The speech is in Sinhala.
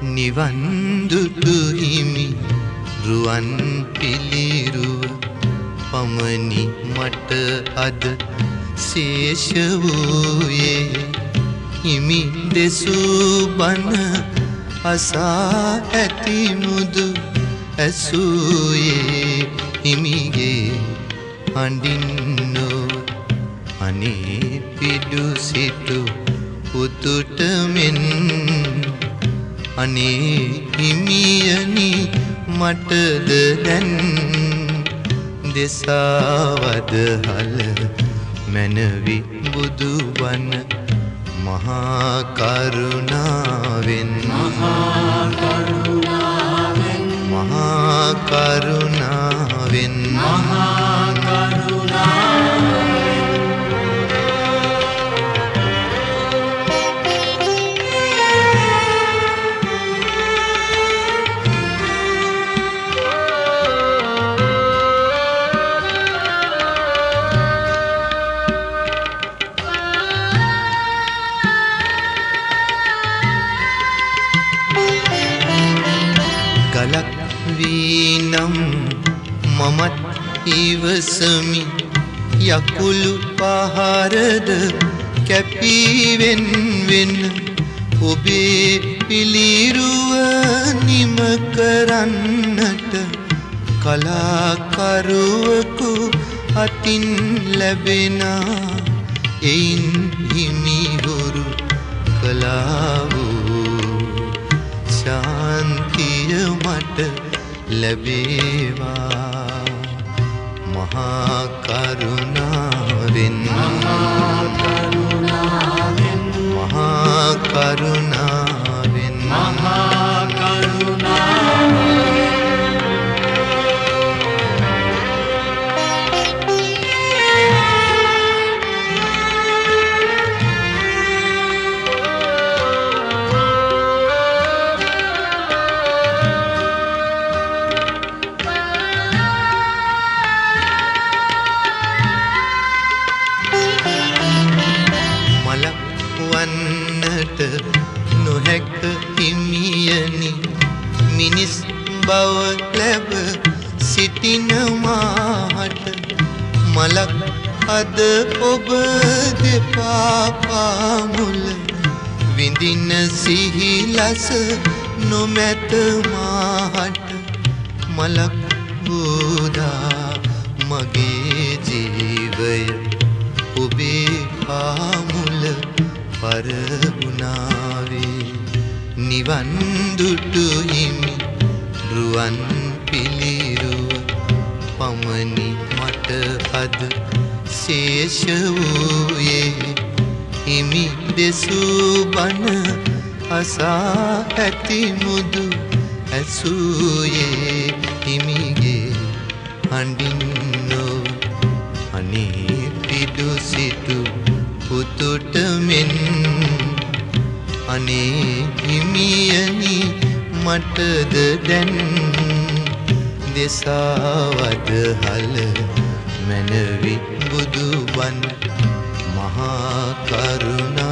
දුටු හිමි රුවන් පිළිරුව පමණි මට අද ශේෂ වූයේ. හිමි දෙසූ බණ අසා ඇති මුදු ඇසූයේ හිමිගේ හඬින්නෝ අනේ පිඩු සිටු පුතුට මෙන් අනේ හිමියනි මටද දැන් දෙසාවද හල මැනවි බුදුවන මහා කරුණාවෙන්? මහා ගලක් වීනම් මමත් ඉවසමි. යකුළු පහරද කැපීවෙන් වෙන්න ඔබේ පිළිරුව නිම කරන්නට කලාකරුවකු අතින් ලැබෙනා. එයින් හිමිහුරු කලා ලැබේවා. වන්නට නොහැක හිමියනි. මිනිස් බව ලැබ සිටිනමාහට මලක් අද ඔබ දෙපාපාමුල විඳින සිහිලස නොමැත මාහට මලක් බූදා මගේ පරගුණාවේ නිවන් දුටු හිමි රුවන් පිළිරුව. පමණි මට අද ශේෂ වූයේ. හිමි දෙසූ බණ අසා ඇති මුදු ඇසූයේ. හිමිගේ හඬින්නෝ අනේ පිඩු සිටු පුතුට මෙන් අනේ හිමියනි මටද දැන් දෙසාවද හල මැනවි බුදුවන් මහා කරුණාවෙන් මහා කරුණා